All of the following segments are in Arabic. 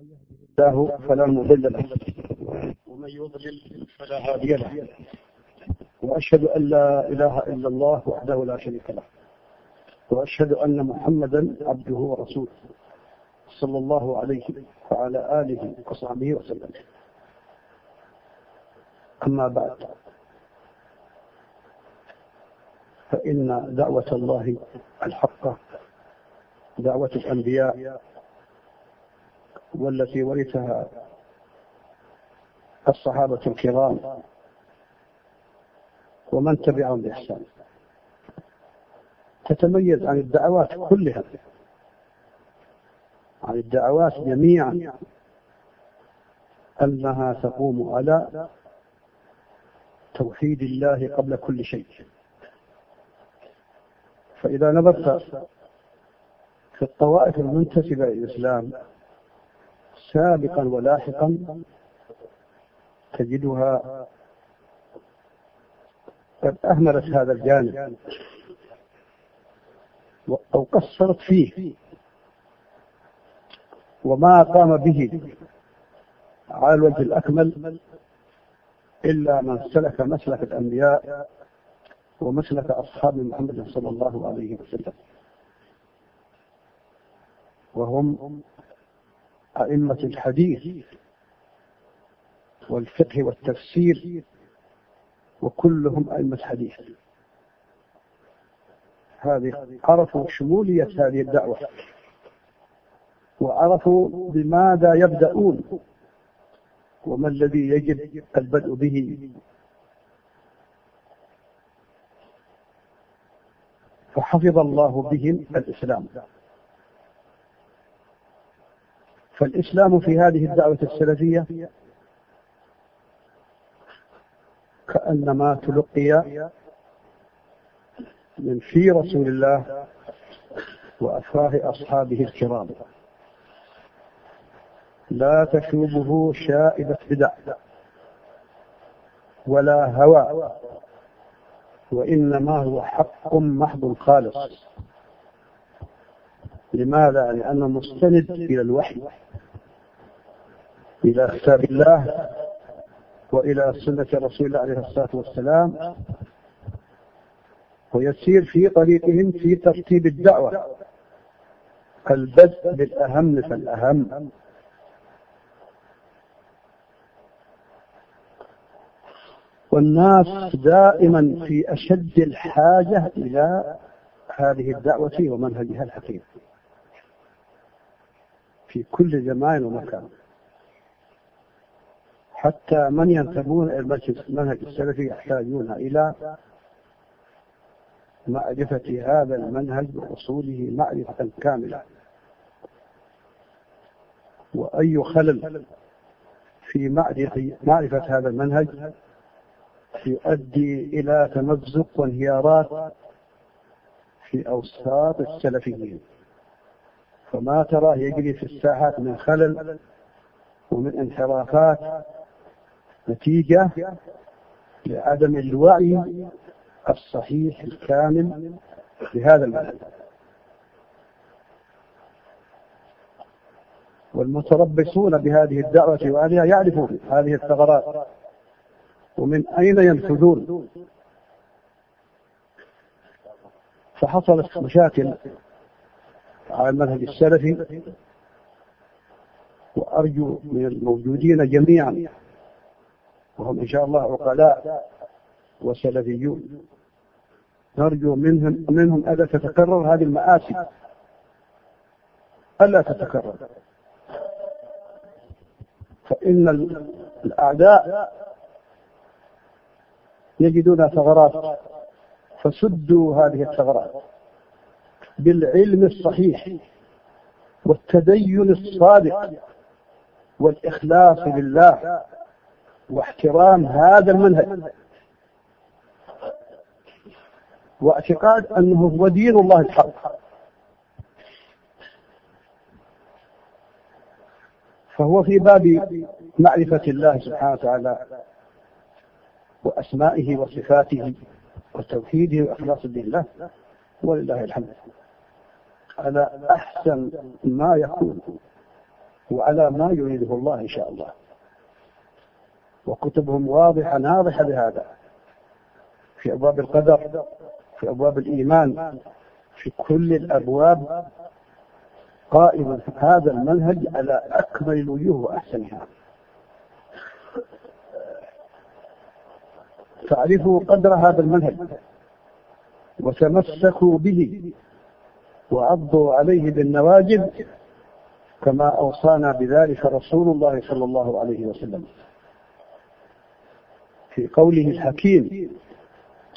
الله فلا مضل له. ومن يضلل فلا هادي له. وأشهد أن لا إله إلا الله وحده لا شريك له. وأشهد أن محمدا عبده ورسوله صلى الله عليه وعلى آله وصحبه وسلم. أما بعد فإن دعوة الله الحقه دعوة الأنبياء والتي ورثها الصحابة الكرام. ومن تبعهم بإحسان. تتميز عن الدعوات كلها. عن الدعوات جميعا. أنها تقوم على توحيد الله قبل كل شيء. فإذا نظرت في الطوائف المنتسبة إلى الإسلام سابقا ولاحقا تجدها قد أهملت هذا الجانب أو قصرت فيه وما قام به على الوجه الأكمل إلا من سلك مسلك الأنبياء ومسلك أصحاب محمد صلى الله عليه وسلم. وهم أئمة الحديث والفقه والتفسير وكلهم أئمة حديث هذه عرفوا شمولية هذه الدعوة وعرفوا بماذا يبدأون وما الذي يجب البدء به. فحفظ الله بهم الإسلام. فالإسلام في هذه الدعوة السلفية كأنما تلقي من في رسول الله وأفواه أصحابه الكرام. لا تشوبه شائبة بدع ولا هوى وإنما هو حق محض خالص. لماذا؟ لأنه مستند إلى الوحي. إلى كتاب الله وإلى سنة رسول الله عليه الصلاة والسلام ويسير في طريقهم في ترتيب الدعوة. البدء بالأهم فالأهم. والناس دائما في أشد الحاجة إلى هذه الدعوة ومنهجها الحكيم في كل زمان ومكان. حتى من ينتمون إلى المنهج السلفي يحتاجون إلى معرفة هذا المنهج وأصوله معرفة كاملة. وأي خلل في معرفة هذا المنهج يؤدي إلى تمزق وانهيارات في أوساط السلفيين. فما تراه يجري في الساحات من خلل ومن انحرافات نتيجة لعدم الوعي الصحيح الكامل بهذا المعنى والمتربصون بهذه الدعوة وأهلها يعرفون هذه الثغرات ومن أين ينفذون. فحصلت مشاكل على المنهج السلفي وأرجو من الموجودين جميعا وهم إن شاء الله عقلاء وسلفيون. نرجو منهم منهم ألا تتكرر هذه المآسي. ألا تتكرر. فإن الأعداء يجدون ثغرات فسدوا هذه الثغرات بالعلم الصحيح والتدين الصادق والإخلاص لله. واحترام هذا المنهج. واعتقاد أنه هو دين الله الحق. فهو في باب معرفة الله سبحانه وتعالى وأسمائه وصفاته وتوحيده وإخلاص الدين له ولله الحمد. على أحسن ما يكون وعلى ما يريده الله إن شاء الله. وكتبهم واضحة ناضحة بهذا. في أبواب القدر في أبواب الإيمان في كل الأبواب قائما هذا المنهج على أكمل الوجوه وأحسنها. فاعرفوا قدر هذا المنهج. وتمسكوا به. وعضوا عليه بالنواجذ. كما أوصانا بذلك رسول الله صلى الله عليه وسلم. في قوله الحكيم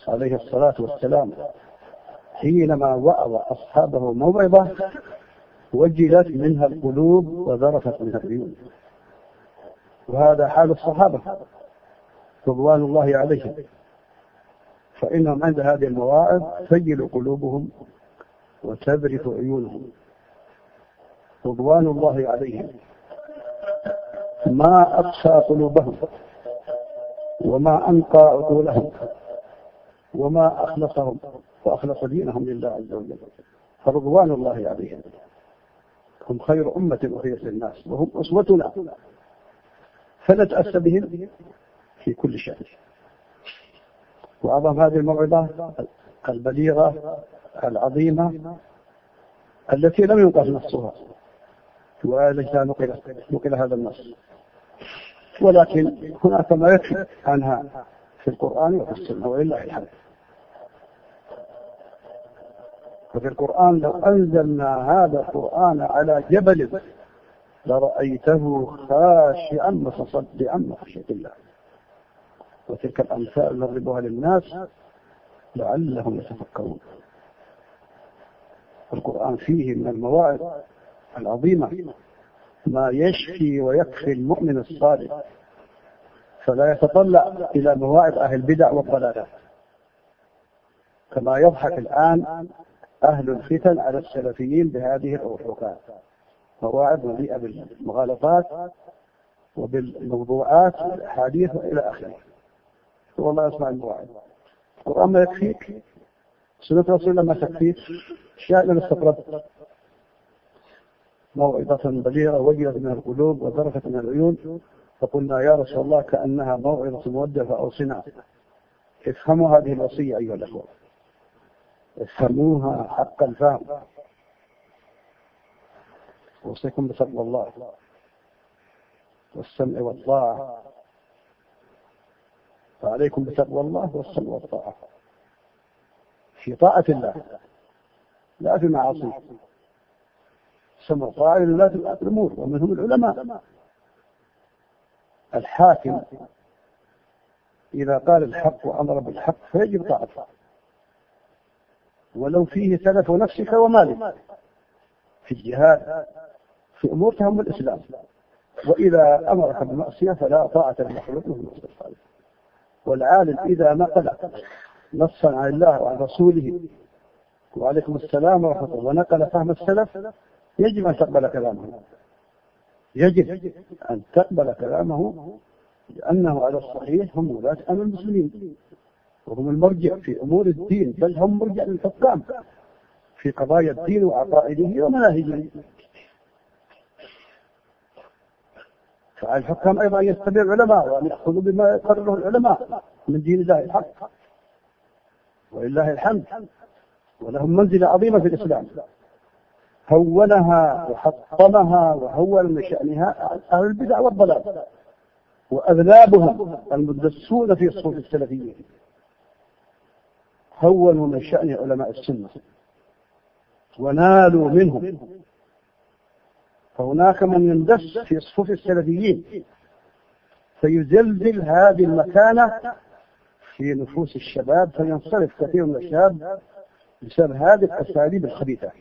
عليه الصلاة والسلام حينما وعظ أصحابه موعظة وجلت منها القلوب وذرفت منها العيون. وهذا حال الصحابة رضوان الله عليهم. فإنهم عند هذه المواعظ تجل قلوبهم وتذرف عيونهم. رضوان الله عليهم. ما أقسى قلوبهم وما أنقى عقولهم وما أخلصهم. وأخلص دينهم لله عز وجل. فرضوان الله عليهم. هم خير أمة أخرجت للناس. وهم أسوتنا. فنتأسى بهم في كل شأن. وأعظم هذه الموعظة البليغة العظيمة التي لم ينقل نصها. وليس نقل نقل هذا النص. ولكن هناك ما يكفي عنها في القرآن وفي السنة ولله الحمد ففي القرآن لو أنزلنا هذا القرآن على جبل لرأيته خاشعا متصدعا من خشية الله. وتلك الأمثال نضربها للناس لعلهم يتفكرون. القرآن فيه من المواعظ العظيمة ما يشفي ويكفي المؤمن الصادق فلا يتطلع إلى مواعظ أهل البدع والضلالات كما يضحك الآن أهل الفتن على السلفيين بهذه الأوحوكات مواعظ مليئة بالمغالطات وبالموضوعات والأحاديث وإلى آخره. والله يسمع المواعظ القرآن ما يكفيك؟ سنة رسول الله ما تكفيك؟ أشياء لم استطرد موعظة بليغة وجلت من القلوب وذرفت من العيون فقلنا يا رسول الله كأنها موعظة مودة فأوصنا. افهموا هذه الوصية أيها الأخوة. افهموها حق الفهم. أوصيكم بتقوى الله والسمع والطاعة. فعليكم بتقوى الله والسمع والطاعة. في طاعة الله لا في معاصيه سمع والطاعة لله الأمور ومنهم العلماء. الحاكم إذا قال الحق وأمر بالحق فيجب طاعته. ولو فيه تلف نفسك ومالك. في الجهاد في أمور تهم الإسلام. وإذا أمرك بمعصية فلا طاعة لمخلوق في والعالم إذا نقل نصا عن الله وعن رسوله وعليكم السلام ورحمة الله. ونقل فهم السلف يجب أن تقبل كلامه. يجب أن تقبل كلامه لأنه على الصحيح هم ولاة أمر المسلمين. وهم المرجع في أمور الدين بل هم مرجع للحكام في قضايا الدين وعقائده ومناهجه. فعلى الحكام أيضا يتبع العلماء وأن يأخذوا بما يقرره العلماء من دين الله الحق. ولله الحمد. ولهم منزلة عظيمة في الإسلام. هونها وحطمها وهون من شأنها أهل البدع والضلال. وأذنابهم المدسون في صفوف السلفيين. هونوا من شأن علماء السنة. ونالوا منهم. فهناك من يندس في صفوف السلفيين. فيزلزل هذه المكانة في نفوس الشباب. فينصرف كثير من الشباب بسبب هذه الأساليب الخبيثة.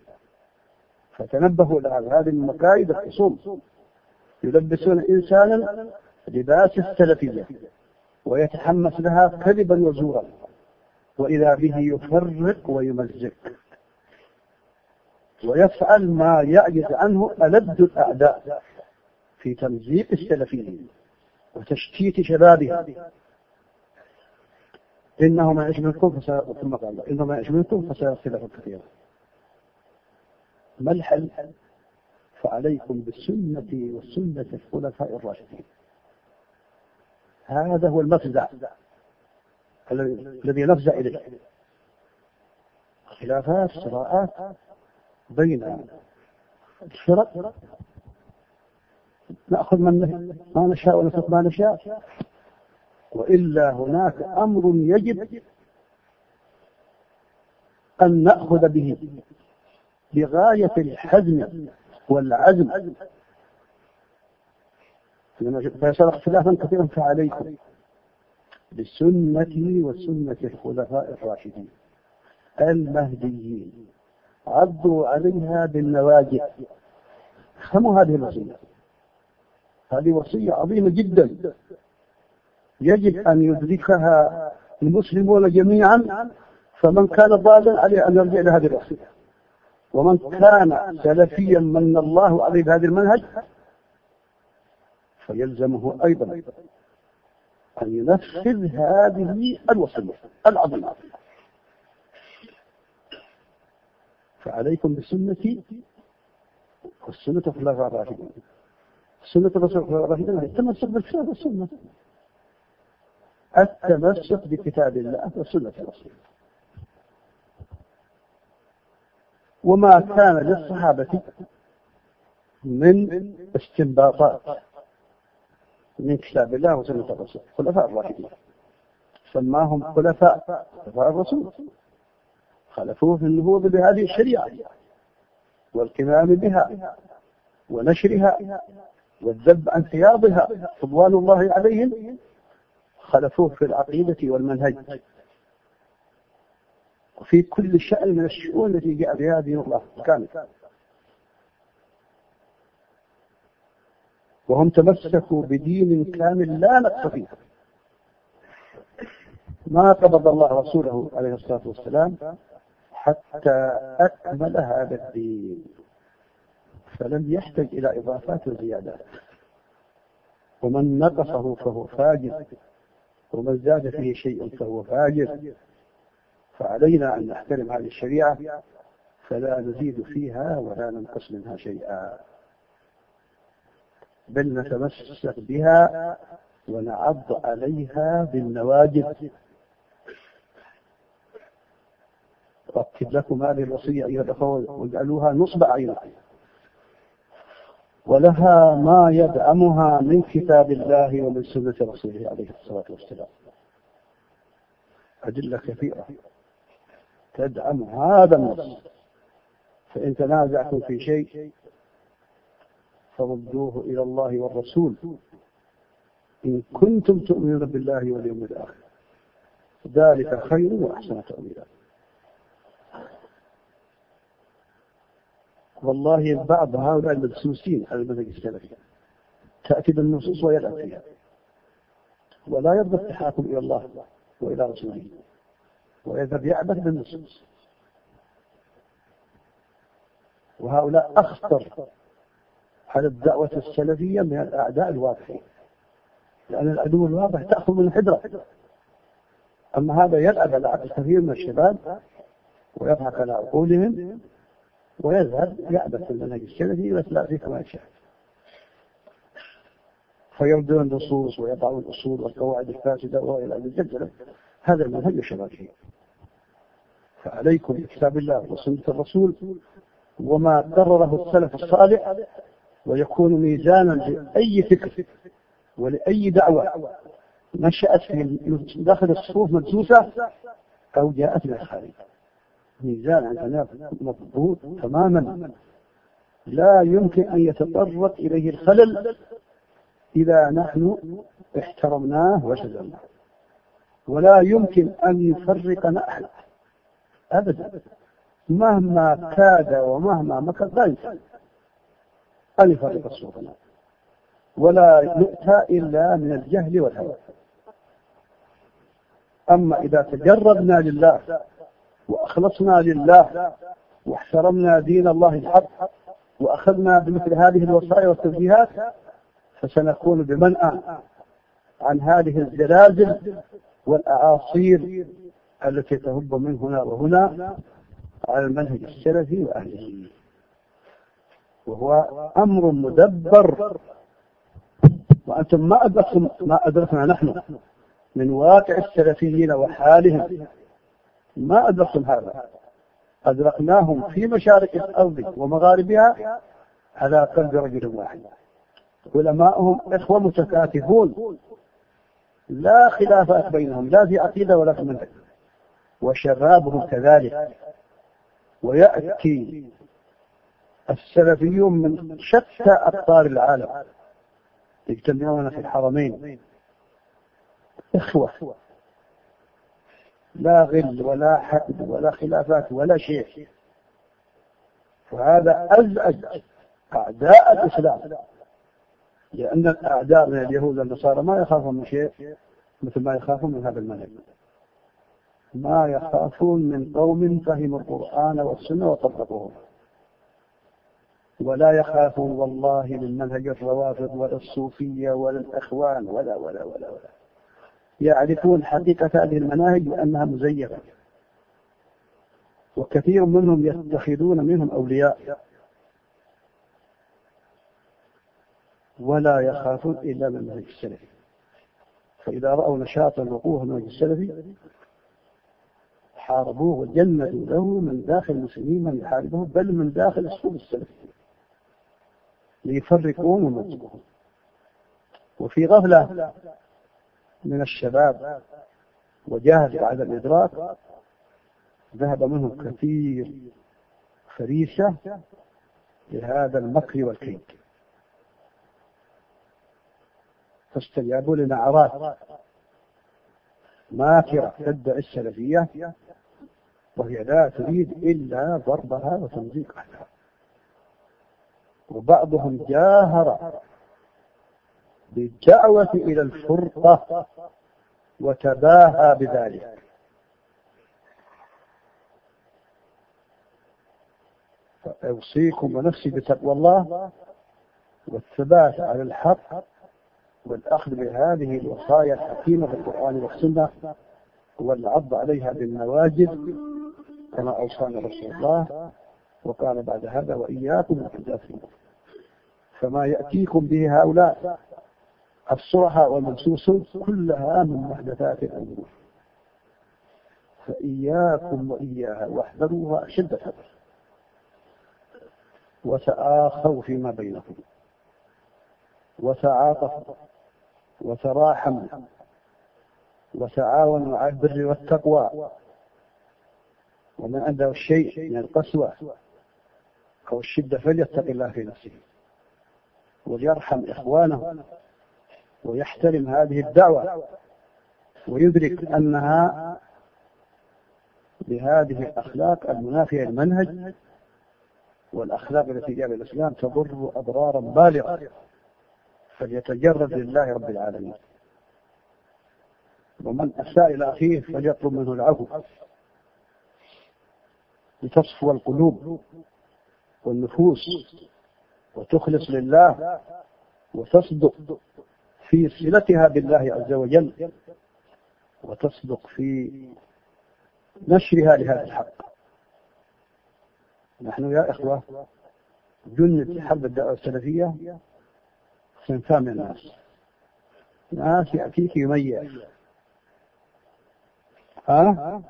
فتنبهوا لهذا هذه المكايد الخصوم. يلبسون إنسانا لباس السلفية ويتحمس لها كذبا وزورا وإذا به يفرق ويمزق. ويفعل ما يعجز عنه ألد الأعداء في تمزيق السلفيين وتشتيت شبابها. إنه ما يعيش منكم ثم قال إنه ما يعيش منكم فسيرى اختلافا كثيرا ما الحل فعليكم بسنتي وسنة الخلفاء الراشدين. هذا هو المفزع الذي نفزع إليه. خلافات صراعات بين الفرق. نأخذ من ما نشاء ونترك ما نشاء. وإلا هناك أمر يجب أن نأخذ به. بغاية الحزم والعزم. فيصير اختلافا كثيرا فعليكم. بسنتي وسنة الخلفاء الراشدين. المهديين. عضوا عليها بالنواجذ افهموا هذه الوصية. هذه وصية عظيمة جدا. يجب أن يدركها المسلمون جميعا. فمن كان ضالا عليه أن يرجع إلى هذه الوصية. ومن كان سلفيا من الله عليه بهذا المنهج فيلزمه أيضا أن ينفذ هذه الوصية العظيمة. فعليكم بسنتي والسنة الخلفاء الراشدين سنة الرسول الراشدين التمسك بالكتاب والسنة. التمسك بكتاب الله وسنة الرسول وما كان للصحابة من استنباطات من كتاب الله وسنة الرسول. خلفاء الراشدين. سماهم خلفاء خلفاء الرسول. خلفوه في النهوض بهذه الشريعة والكمام بها ونشرها والذب عن ثيابها رضوان الله عليهم خلفوه في العقيدة والمنهج. وفي كل شأن من الشؤون التي جاء بها دين الله كامل. وهم تمسكوا بدين كامل لا نقص فيه. ما قبض الله رسوله عليه الصلاة والسلام حتى أكمل هذا الدين. فلم يحتج إلى إضافات وزيادات ومن نقصه فهو فاجر. ومن زاد فيه شيء فهو فاجر. فعلينا أن نحترم هذه الشريعة فلا نزيد فيها ولا ننقص منها شيئا. بل نتمسك بها ونعض عليها بالنواجذ. أكد لكم هذه الوصية أيها الأخوة واجعلوها نصب عينكم ولها ما يدعمها من كتاب الله ومن سنة رسوله عليه الصلاة والسلام. أدلة كثيرة. تدعم هذا النص. فإن تنازعتم في شيء فردوه إلى الله والرسول. إن كنتم تؤمنون بالله واليوم الآخر. ذلك خير وأحسن تأويلا. والله بعض هؤلاء المدسوسين على المنهج السلفي تأتي بالنصوص ويلعب فيها ولا يرضى التحاكم إلى الله وإلى رسوله. ويذهب يعبث بالنصوص وهؤلاء أخطر على الدعوة السلفية من الأعداء الواضحين لأن العدو الواضح تأخذ من الحجرة أما هذا يلعب على عقل كثير من الشباب ويضحك على عقولهم ويذهب يعبث في المنهج السلفي ويتبع فيه كما يشاء. فيردون النصوص ويضعون الأصول والقواعد الفاسدة وإلى الجدلة هذا المنهج الشباب فيه فعليكم بكتاب الله وسنة الرسول وما قرره السلف الصالح ويكون ميزانا لأي فكر ولأي دعوة نشأت في داخل الصفوف مدسوسة أو جاءت من الخارج. ميزان عندنا مضبوط تماما. لا يمكن أن يتطرق إليه الخلل إذا نحن احترمناه وشزمناه ولا يمكن أن يفرقنا أحد. أبدا. مهما كاد ومهما مكر لا يمكن أن يفرق السلطنات ولا يؤتى إلا من الجهل والهوى. أما إذا تجردنا لله وأخلصنا لله واحترمنا دين الله الحق وأخذنا بمثل هذه الوصايا والتوجيهات فسنكون بمنأى عن هذه الزلازل والأعاصير التي تهب من هنا وهنا على المنهج السلفي وأهله وهو أمر مدبر. وأنتم ما أدركتم ما أدركنا نحن من واقع السلفيين وحالهم. ما أدركتم هذا. أدركناهم في مشارق الأرض ومغاربها على قلب رجل واحد. علماؤهم إخوة متكاتفون. لا خلافات بينهم. لا في عقيدة ولا في منهج. وشبابهم كذلك. ويأتي السلفيون من شتى أقطار العالم. يجتمعون في الحرمين. إخوة. لا غل ولا حقد ولا خلافات ولا شيء. وهذا أزعج أعداء الإسلام. لأن الأعداء من اليهود والنصارى ما يخافون من شيء مثل ما يخافون من هذا المنهج ما يخافون من قوم فهموا القرآن والسنة وطبقوه. ولا يخافون والله من منهج الروافض ولا الصوفية ولا الإخوان ولا ولا ولا ولا. يعرفون حقيقة هذه المناهج وأنها مزيفة. وكثير منهم يتخذون منهم أولياء. ولا يخافون إلا من المنهج السلفي فإذا رأوا نشاط الوقوف المنهج السلفي حاربوه وجندوا له من داخل المسلمين من يحاربه بل من داخل الصوف السلفي. ليفرقون ويمزقون وفي غفلة من الشباب وجاهز بعد الإدراك ذهب منهم كثير فريسة لهذا المكر والكيد. فاستجابوا لنعرات ماكرة تدعي السلفية وهي لا تريد إلا ضربها وتمزيقها وبعضهم جاهر بالدعوة إلى الفرقة وتباهى بذلك. فأوصيكم ونفسي بتقوى الله والثبات على الحق والأخذ بهذه الوصايا الحكيمة في القرآن والسنة والعض عليها بالنواجذ كما أوصانا رسول الله وقال بعد هذا وإياكم محدثين فما يأتيكم به هؤلاء. الصرحة والمنسوسون كلها من محدثات الأمور. فإياكم وإياها واحذروها أشد الحذر وتآخوا فيما بينكم وتعاطفوا وتراحموا وتعاونوا على البر والتقوى ومن عنده الشيء من القسوة أو الشدة فليتق الله في نفسه وليرحم إخوانه ويحترم هذه الدعوة ويدرك أنها بهذه الأخلاق المنافية للمنهج والأخلاق التي جاء بالإسلام تضر أضرارا بالغة فليتجرد لله رب العالمين. ومن أساء إلى أخيه فليطلب منه العفو. لتصفو القلوب والنفوس وتخلص لله وتصدق في صلتها بالله عز وجل وتصدق في نشرها لهذا الحق. نحن يا إخوة جنة حرب الدعوة السلفية صنفان من الناس. ناس يأتيك يميع ها؟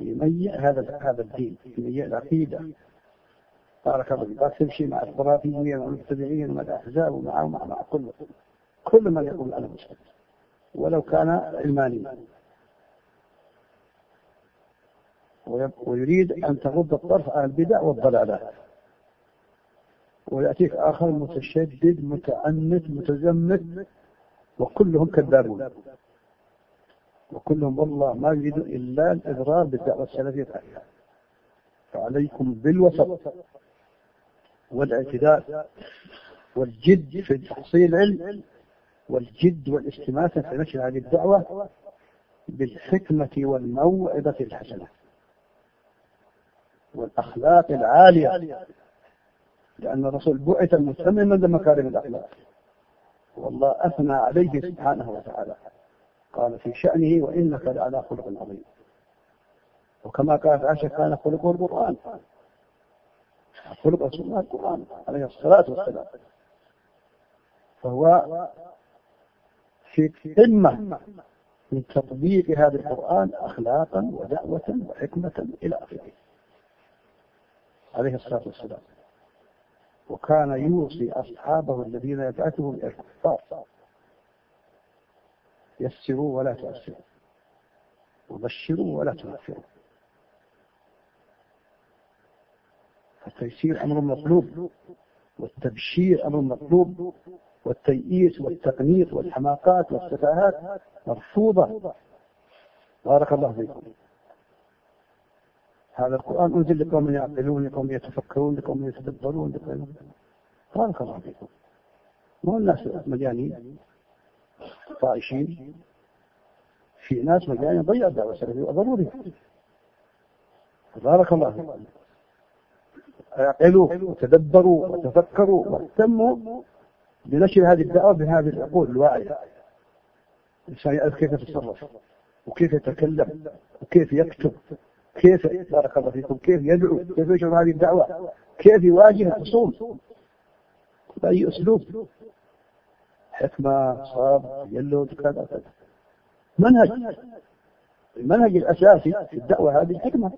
يميع هذا هذا الدين يميع العقيدة. بارك الله فيك. تمشي مع الخرافيين والمبتدعين ومع الأحزاب ومع مع, مع كل كل من يقول أنا مسلم ولو كان علمانيا. ويريد أن تغض الطرف عن البدع والضلالات. ويأتيك آخر متشدد متعنت متزمت وكلهم كذابون. وكلهم والله ما يريدون إلا الإضرار بالدعوة السلفية فعليكم بالوسط والاعتدال والجد في تحصيل العلم والجد والاستماتة في نشر هذه الدعوة بالحكمة والموعظة الحسنة والأخلاق العالية. لأن الرسول بعث متمما لمكارم الأخلاق. والله أثنى عليه سبحانه وتعالى. قال في شأنه وإنك لعلى خلق عظيم. وكما قالت عائشة كان خلقه القرآن. خلق رسول الله القرآن عليه الصلاة والسلام. فهو في قمة من تطبيق هذا القرآن أخلاقا ودعوة وحكمة إلى آخره. عليه الصلاة والسلام. وكان يوصي أصحابه الذين يبعثهم إلى الكفار يسروا ولا تؤسروا. وبشروا ولا تنفروا التيسير أمر مطلوب والتبشير أمر مطلوب والتيئيس والتقنيط والحماقات والسفاهات مرفوضة. بارك الله فيكم. هذا القرآن أنزل لقوم يعقلون لقوم يتفكرون لقوم يتدبرون لقوم بارك الله فيكم. مو الناس مليانين طائشين في ناس مليانين ضيع الدعوة السلفية ضروري بارك الله. أعقلوا وتدبروا وتفكروا واهتموا بنشر هذه الدعوة بهذه العقول الواعية. الإنسان يعرف كيف يتصرف وكيف يتكلم وكيف يكتب كيف بارك الله فيكم كيف يدعو كيف ينشر هذه الدعوة كيف يواجه الخصوم. بأي أسلوب. حكمة صبر يلود كذا كذا. منهج. المنهج الأساسي في الدعوة هذه الحكمة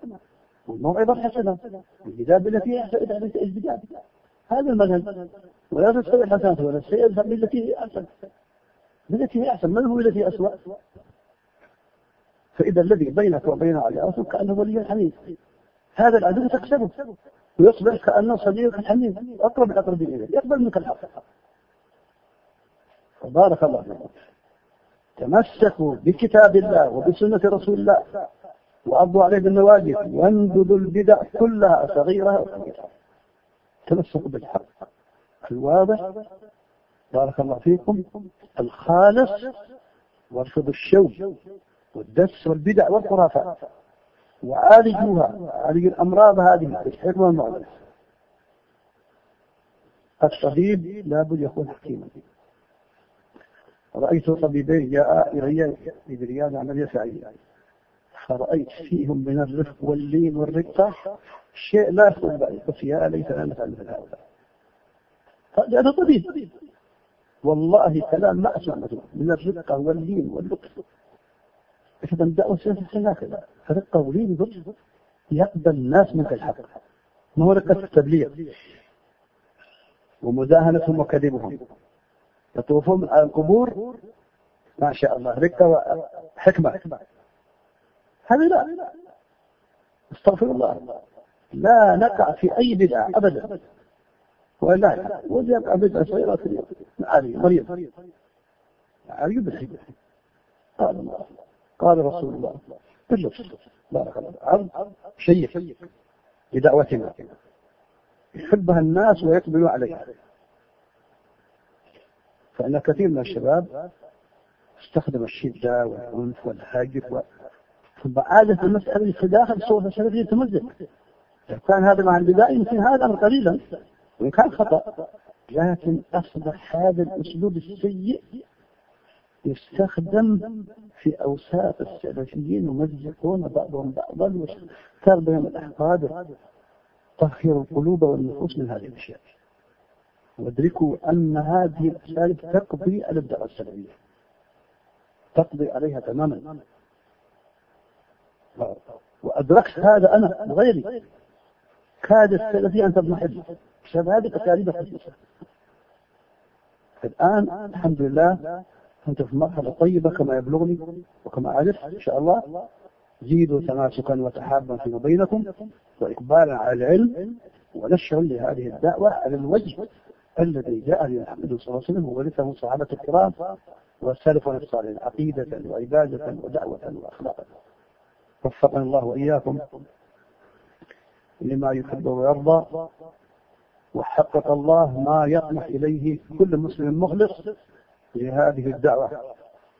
والموعظة الحسنة الجدال بالتي هي الجدال هذا المنهج. ولا تستوي الحسنة ولا السيئة بالتي هي أحسن. بالتي هي أحسن. من هو التي أسوأ؟ فإذا الذي بينك وبين عداوته كأنه ولي حميد هذا العدو تكسبه. ويصبح كأنه صديق حميد أقرب الأقربين إليه. يقبل منك الحق. فبارك الله فيكم تمسكوا بكتاب الله وبسنة رسول الله وعضوا عليه بالنواجذ وانبذوا البدع كلها صغيرة وكبيرة. تمسكوا بالحق الواضح. بارك الله فيكم. الخالص وارفضوا الشوك والدس والبدع والخرافات. وعالجوها عالجوا الأمراض هذه. بالحكمة والمعروف الطبيب لابد يكون حكيما. رأيت طبيبين في رياض عملية سعيدة فرأيت فيهم من الرفق واللين والرقة شيء لا يخطر بالي قلت يا ليتنا نفعل مثل هذا. هذا طبيب. والله كلام ما أسمع مثله من الرقة واللين واللطف إذا الدعوة سياسة هكذا. رقة ولين لطف يقبل الناس منك الحق. ما هو رقة التبليغ. ومداهنتهم وكذبهم. يطوفون على القبور؟ ما شاء الله. رقة وحكمة هذا لا. استغفر الله. لا نقع في أي بدعة أبدا. ولا ويقع بدعة صغيرة علي مريم علي بن قال الله. قال رسول الله. باللطف. بارك الله عرض شيء بدعوتنا يحبها الناس ويقبلوا عليها. فإن كثير من الشباب استخدم الشدة والعنف والهاجر ثم عادت المسألة داخل صورة السلفية تمزق لو كان هذا مع البداية يمكن هذا أمر قليلا وإن كان خطأ لكن أصبح هذا الأسلوب السيء يستخدم في أوساط السلفيين يمزقون بعضهم بعضا بهم الأحقاد طهروا القلوب والنفوس من هذه الأشياء. وادركوا أن هذه الأساليب تقضي على الدعوة السلفية. تقضي عليها تماما. وأدركت هذا أنا وغيري. كاد السلفي أن تضمحل. بسبب هذه الخسيسة الآن الحمد لله أنت في مرحلة طيبة كما يبلغني وكما أعرف إن شاء الله. زيدوا تماسكا وتحابا فيما بينكم وإقبالا على العلم ونشر لهذه الدعوة على الوجه. الذي جاء به محمد صلى الله عليه وسلم وورثه صحابة الكرام والسلف الصالحين عقيدة وعبادة ودعوة وأخلاقا وفقنا الله وإياكم لما يحب ويرضى وحقق الله ما يطمح إليه كل مسلم مخلص لهذه الدعوة.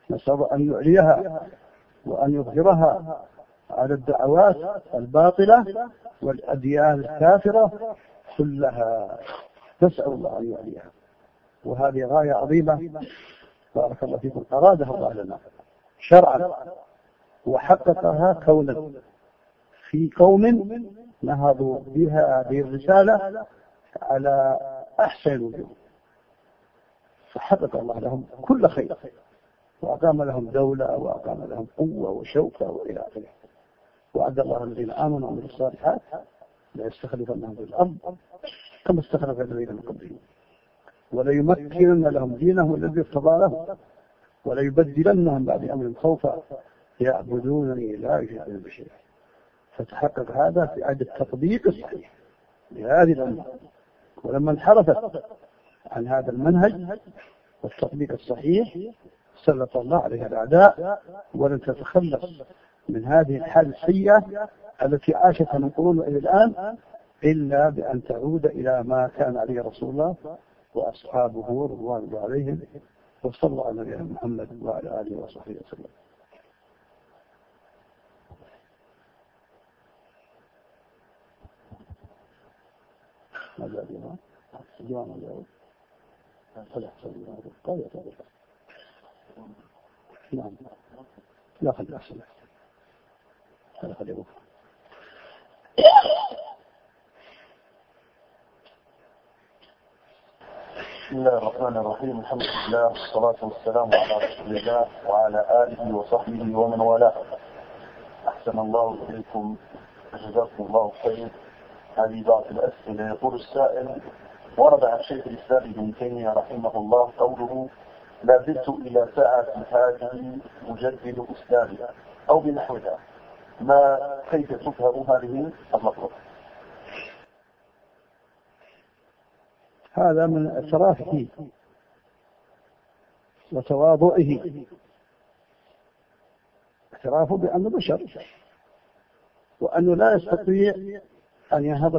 نسأل أن يعليها وأن يظهرها على الدعوات الباطلة والأديان الكافرة كلها. نسأل الله أن يعليها وهذه غاية عظيمة. بارك الله فيكم. أرادها الله لنا. شرعا. وحققها كونا في قوم نهضوا بها هذه الرسالة على أحسن الوجوه فحقق الله لهم كل خير. وأقام لهم دولة وأقام لهم قوة وشوكة وإلى آخره. وعد الله الذين آمنوا وعملوا الصالحات ليستخلفنهم في الأرض. كما استخلف الذين من قبلهم. وليمكنن لهم دينهم الذي ارتضى لهم. وليبدلنهم بعد أمر خوفا يعبدونني لا يشركون بشيء فتحقق هذا في عد التطبيق الصحيح. لهذه الأمة. ولما انحرفت عن هذا المنهج والتطبيق الصحيح سلط الله عليها الأعداء ولن تتخلص من هذه الحالة السيئة التي عاشتها من قرون إلى الآن إلا بأن تعود إلى ما كان عليه رسول الله وأصحابه رضوان الله عليهم وصلى على نبينا محمد وعلى آله وصحبه وسلم. ماذا الإمام؟ الإمام الجواب فلا قال نعم. لا خلي أحسن. هذا خلي بسم الله الرحمن الرحيم الحمد لله والصلاة والسلام على رسول الله وعلى آله وصحبه ومن والاه. أحسن الله إليكم جزاكم الله خير. هذه بعض الأسئلة. يقول السائل ورد عن شيخ الإسلام ابن تيمية رحمه الله قوله لا زلت إلى ساعة هذه مجدد إسلامي أو بنحوها. ما كيف تفهم هذه المطلوب هذا من اعترافه وتواضعه. اعترافه بأنه بشر وأنه لا يستطيع أن ينهض